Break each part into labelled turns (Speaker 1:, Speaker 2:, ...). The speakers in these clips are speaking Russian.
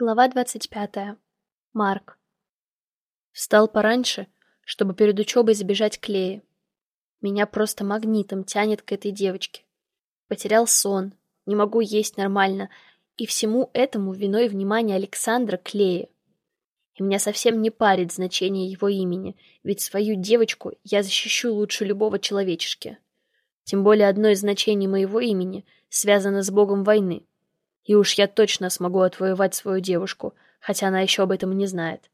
Speaker 1: Глава двадцать пятая. Марк. Встал пораньше, чтобы перед учебой забежать к Лее. Меня просто магнитом тянет к этой девочке. Потерял сон, не могу есть нормально, и всему этому виной внимание Александра к Лее. И меня совсем не парит значение его имени, ведь свою девочку я защищу лучше любого человечешки. Тем более одно из значений моего имени связано с богом войны. И уж я точно смогу отвоевать свою девушку, хотя она еще об этом не знает.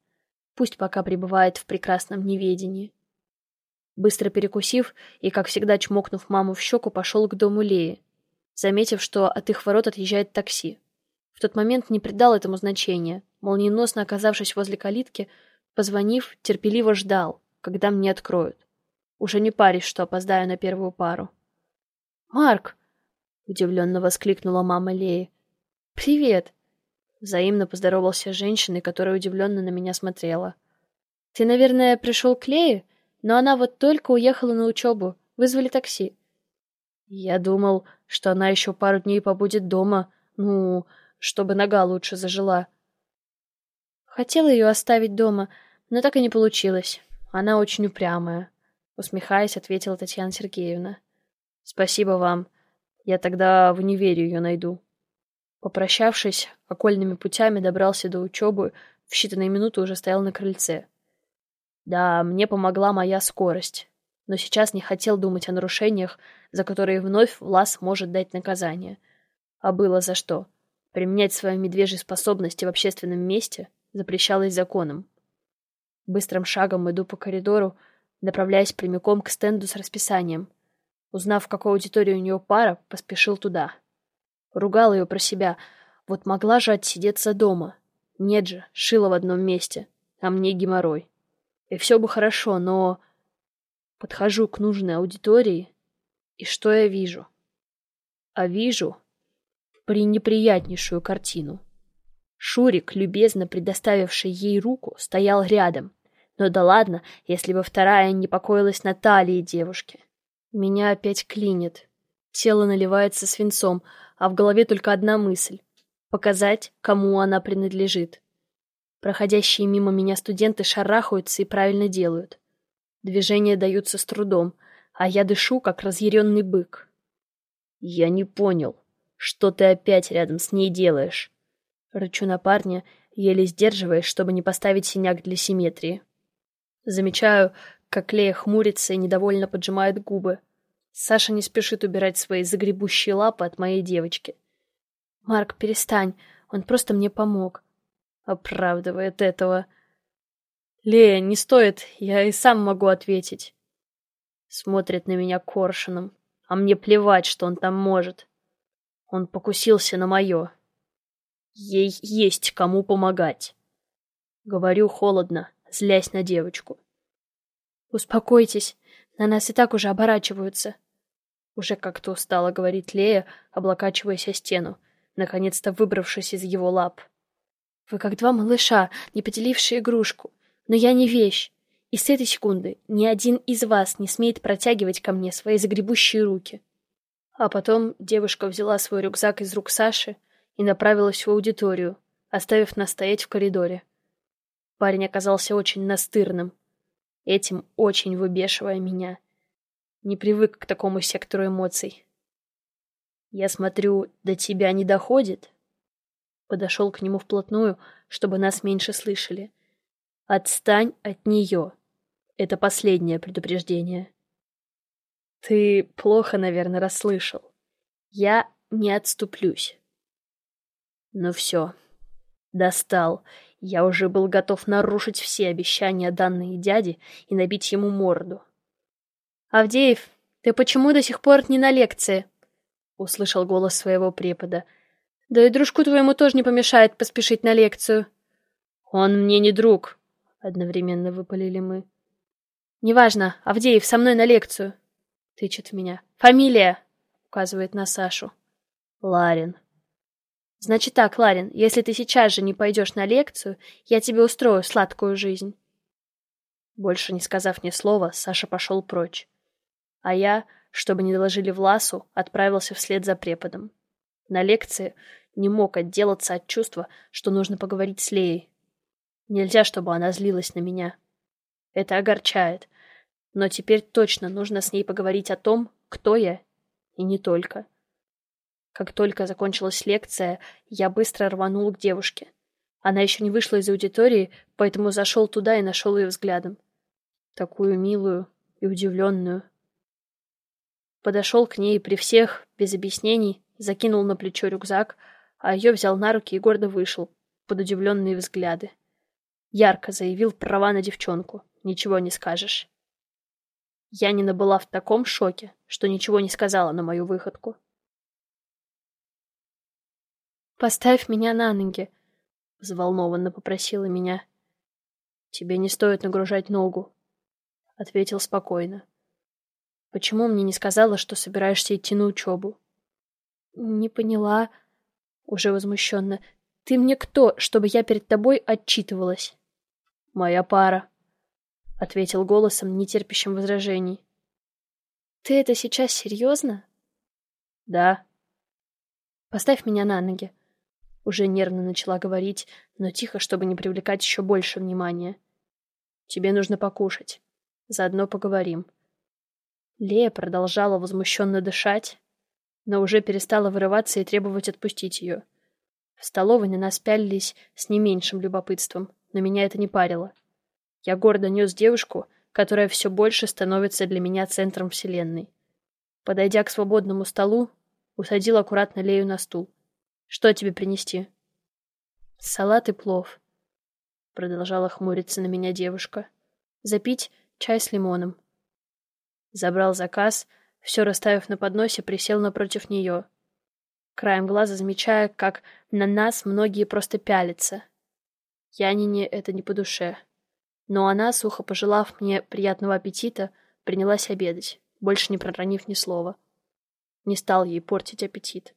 Speaker 1: Пусть пока пребывает в прекрасном неведении. Быстро перекусив и, как всегда, чмокнув маму в щеку, пошел к дому Леи, заметив, что от их ворот отъезжает такси. В тот момент не придал этому значения, молниеносно оказавшись возле калитки, позвонив, терпеливо ждал, когда мне откроют. Уже не парюсь, что опоздаю на первую пару. «Марк!» — удивленно воскликнула мама Леи. «Привет!» Взаимно поздоровался с женщиной, которая удивленно на меня смотрела. «Ты, наверное, пришел к Лее? Но она вот только уехала на учебу. Вызвали такси». Я думал, что она еще пару дней побудет дома, ну, чтобы нога лучше зажила. Хотела ее оставить дома, но так и не получилось. Она очень упрямая. Усмехаясь, ответила Татьяна Сергеевна. «Спасибо вам. Я тогда в универе ее найду». Попрощавшись, окольными путями добрался до учебы, в считанные минуты уже стоял на крыльце. Да, мне помогла моя скорость, но сейчас не хотел думать о нарушениях, за которые вновь Влас может дать наказание. А было за что. Применять свои медвежьи способности в общественном месте запрещалось законом. Быстрым шагом иду по коридору, направляясь прямиком к стенду с расписанием. Узнав, в какой аудитории у нее пара, поспешил туда. Ругал ее про себя. Вот могла же отсидеться дома. Нет же, шила в одном месте. А мне геморрой. И все бы хорошо, но... Подхожу к нужной аудитории, и что я вижу? А вижу пренеприятнейшую картину. Шурик, любезно предоставивший ей руку, стоял рядом. Но да ладно, если бы вторая не покоилась на талии девушки. Меня опять клинит. Тело наливается свинцом, а в голове только одна мысль — показать, кому она принадлежит. Проходящие мимо меня студенты шарахаются и правильно делают. Движения даются с трудом, а я дышу, как разъяренный бык. «Я не понял, что ты опять рядом с ней делаешь?» Рычу на парня, еле сдерживаясь, чтобы не поставить синяк для симметрии. Замечаю, как Лея хмурится и недовольно поджимает губы. Саша не спешит убирать свои загребущие лапы от моей девочки. «Марк, перестань, он просто мне помог». Оправдывает этого. «Лея, не стоит, я и сам могу ответить». Смотрит на меня коршуном, а мне плевать, что он там может. Он покусился на мое. Ей есть кому помогать. Говорю холодно, злясь на девочку. «Успокойтесь, на нас и так уже оборачиваются». Уже как-то устала, говорит Лея, облокачиваясь о стену, наконец-то выбравшись из его лап. Вы как два малыша, не поделившие игрушку. Но я не вещь. И с этой секунды ни один из вас не смеет протягивать ко мне свои загребущие руки. А потом девушка взяла свой рюкзак из рук Саши и направилась в аудиторию, оставив нас стоять в коридоре. Парень оказался очень настырным, этим очень выбешивая меня. Не привык к такому сектору эмоций. Я смотрю, до тебя не доходит? Подошел к нему вплотную, чтобы нас меньше слышали. Отстань от нее. Это последнее предупреждение. Ты плохо, наверное, расслышал. Я не отступлюсь. Ну все. Достал. Я уже был готов нарушить все обещания данные дяде и набить ему морду. «Авдеев, ты почему до сих пор не на лекции?» — услышал голос своего препода. «Да и дружку твоему тоже не помешает поспешить на лекцию». «Он мне не друг», — одновременно выпалили мы. «Неважно, Авдеев, со мной на лекцию», — тычет в меня. «Фамилия», — указывает на Сашу. «Ларин». «Значит так, Ларин, если ты сейчас же не пойдешь на лекцию, я тебе устрою сладкую жизнь». Больше не сказав ни слова, Саша пошел прочь а я, чтобы не доложили Власу, отправился вслед за преподом. На лекции не мог отделаться от чувства, что нужно поговорить с Леей. Нельзя, чтобы она злилась на меня. Это огорчает. Но теперь точно нужно с ней поговорить о том, кто я, и не только. Как только закончилась лекция, я быстро рванул к девушке. Она еще не вышла из аудитории, поэтому зашел туда и нашел ее взглядом. Такую милую и удивленную. Подошел к ней при всех, без объяснений, закинул на плечо рюкзак, а ее взял на руки и гордо вышел, под удивленные взгляды. Ярко заявил права на девчонку, ничего не скажешь. Янина была в таком шоке, что ничего не сказала на мою выходку. «Поставь меня на ноги», — взволнованно попросила меня. «Тебе не стоит нагружать ногу», — ответил спокойно. «Почему мне не сказала, что собираешься идти на учебу?» «Не поняла», — уже возмущенно. «Ты мне кто, чтобы я перед тобой отчитывалась?» «Моя пара», — ответил голосом, не терпящим возражений. «Ты это сейчас серьезно?» «Да». «Поставь меня на ноги». Уже нервно начала говорить, но тихо, чтобы не привлекать еще больше внимания. «Тебе нужно покушать. Заодно поговорим». Лея продолжала возмущенно дышать, но уже перестала вырываться и требовать отпустить ее. В столовой на нас пялились с не меньшим любопытством, но меня это не парило. Я гордо нес девушку, которая все больше становится для меня центром вселенной. Подойдя к свободному столу, усадил аккуратно Лею на стул. «Что тебе принести?» «Салат и плов», — продолжала хмуриться на меня девушка. «Запить чай с лимоном». Забрал заказ, все расставив на подносе, присел напротив нее. Краем глаза замечая, как на нас многие просто пялятся. Янине это не по душе. Но она, сухо пожелав мне приятного аппетита, принялась обедать, больше не проронив ни слова. Не стал ей портить аппетит.